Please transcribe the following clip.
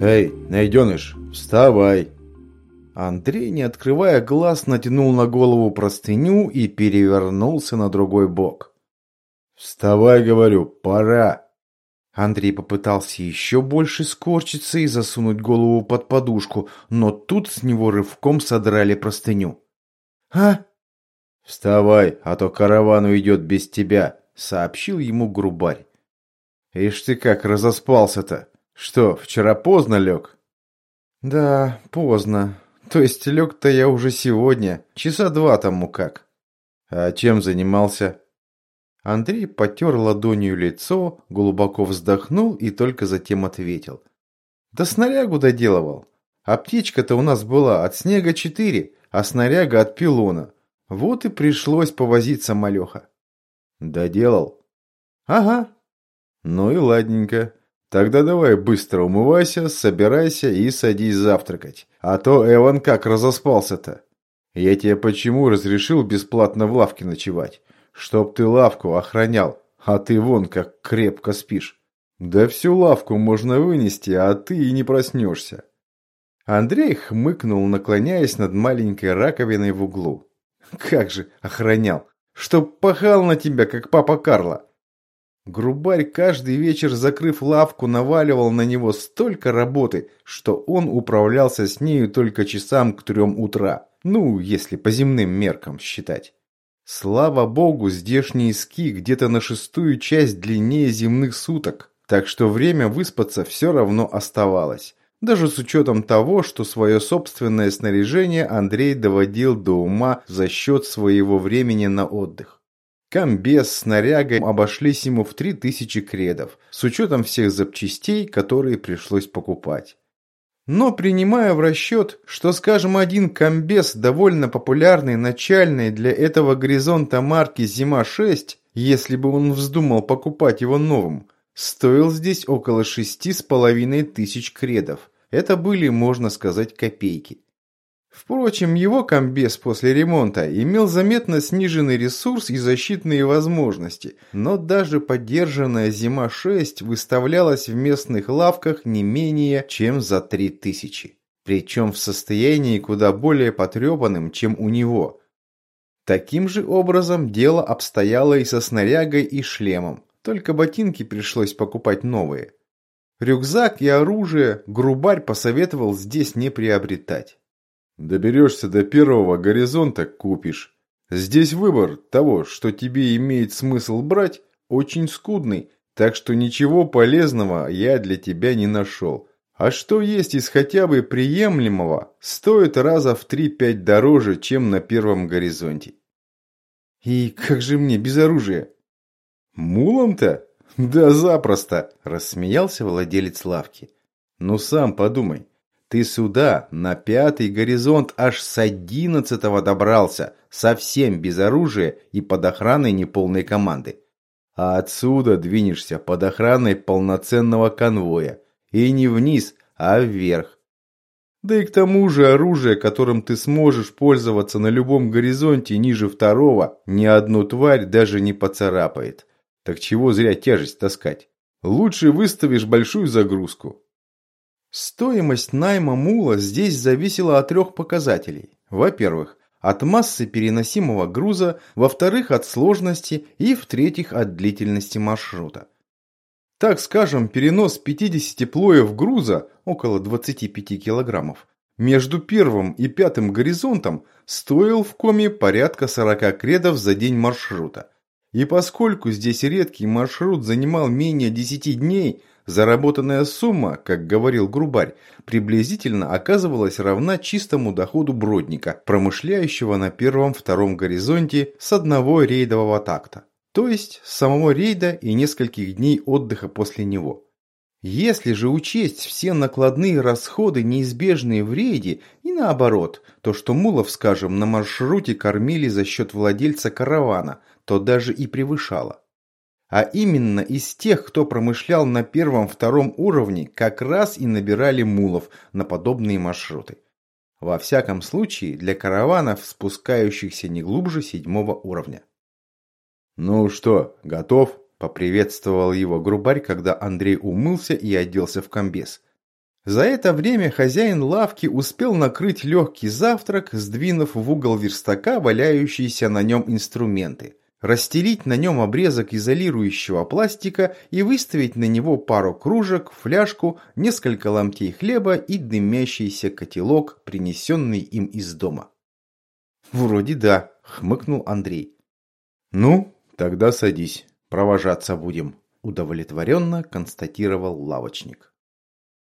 «Эй, найденыш, вставай!» Андрей, не открывая глаз, натянул на голову простыню и перевернулся на другой бок. «Вставай, говорю, пора!» Андрей попытался еще больше скорчиться и засунуть голову под подушку, но тут с него рывком содрали простыню. «А?» «Вставай, а то караван уйдет без тебя», — сообщил ему грубарь. «Ишь ты как разоспался-то! Что, вчера поздно лег?» «Да, поздно. То есть лег-то я уже сегодня, часа два тому как». «А чем занимался?» Андрей потер ладонью лицо, глубоко вздохнул и только затем ответил. «Да снарягу доделывал. А птичка-то у нас была от снега четыре, а снаряга от пилона. Вот и пришлось повозиться малеха». «Доделал?» «Ага». «Ну и ладненько. Тогда давай быстро умывайся, собирайся и садись завтракать. А то Эван как разоспался-то. Я тебе почему разрешил бесплатно в лавке ночевать?» чтоб ты лавку охранял, а ты вон как крепко спишь. Да всю лавку можно вынести, а ты и не проснешься. Андрей хмыкнул, наклоняясь над маленькой раковиной в углу. Как же охранял, чтоб пахал на тебя, как папа Карло. Грубарь каждый вечер, закрыв лавку, наваливал на него столько работы, что он управлялся с нею только часам к трем утра. Ну, если по земным меркам считать. Слава богу, здешние ски где-то на шестую часть длиннее земных суток, так что время выспаться все равно оставалось. Даже с учетом того, что свое собственное снаряжение Андрей доводил до ума за счет своего времени на отдых. Комбез, снаряга обошлись ему в 3000 кредов, с учетом всех запчастей, которые пришлось покупать. Но принимая в расчет, что, скажем, один комбез довольно популярный начальной для этого горизонта марки «Зима-6», если бы он вздумал покупать его новым, стоил здесь около шести с половиной тысяч кредов. Это были, можно сказать, копейки. Впрочем, его комбез после ремонта имел заметно сниженный ресурс и защитные возможности, но даже поддержанная «Зима-6» выставлялась в местных лавках не менее чем за 3000, причем в состоянии куда более потрепанным, чем у него. Таким же образом дело обстояло и со снарягой и шлемом, только ботинки пришлось покупать новые. Рюкзак и оружие Грубарь посоветовал здесь не приобретать. Доберешься до первого горизонта, купишь. Здесь выбор того, что тебе имеет смысл брать, очень скудный, так что ничего полезного я для тебя не нашел. А что есть из хотя бы приемлемого, стоит раза в 3-5 дороже, чем на первом горизонте. И как же мне без оружия? Мулом-то? Да запросто, рассмеялся владелец лавки. Ну сам подумай, ты сюда, на пятый горизонт, аж с одиннадцатого добрался, совсем без оружия и под охраной неполной команды. А отсюда двинешься под охраной полноценного конвоя. И не вниз, а вверх. Да и к тому же оружие, которым ты сможешь пользоваться на любом горизонте ниже второго, ни одну тварь даже не поцарапает. Так чего зря тяжесть таскать? Лучше выставишь большую загрузку. Стоимость найма мула здесь зависела от трех показателей. Во-первых, от массы переносимого груза, во-вторых, от сложности и, в-третьих, от длительности маршрута. Так скажем, перенос 50 плоев груза, около 25 килограммов, между первым и пятым горизонтом стоил в коме порядка 40 кредов за день маршрута. И поскольку здесь редкий маршрут занимал менее 10 дней, Заработанная сумма, как говорил Грубарь, приблизительно оказывалась равна чистому доходу бродника, промышляющего на первом-втором горизонте с одного рейдового такта, то есть с самого рейда и нескольких дней отдыха после него. Если же учесть все накладные расходы, неизбежные в рейде, и наоборот, то, что мулов, скажем, на маршруте кормили за счет владельца каравана, то даже и превышало а именно из тех, кто промышлял на первом-втором уровне, как раз и набирали мулов на подобные маршруты. Во всяком случае, для караванов, спускающихся не глубже седьмого уровня. «Ну что, готов?» – поприветствовал его грубарь, когда Андрей умылся и оделся в комбез. За это время хозяин лавки успел накрыть легкий завтрак, сдвинув в угол верстака валяющиеся на нем инструменты, расстелить на нем обрезок изолирующего пластика и выставить на него пару кружек, фляжку, несколько ломтей хлеба и дымящийся котелок, принесенный им из дома. «Вроде да», — хмыкнул Андрей. «Ну, тогда садись, провожаться будем», — удовлетворенно констатировал лавочник.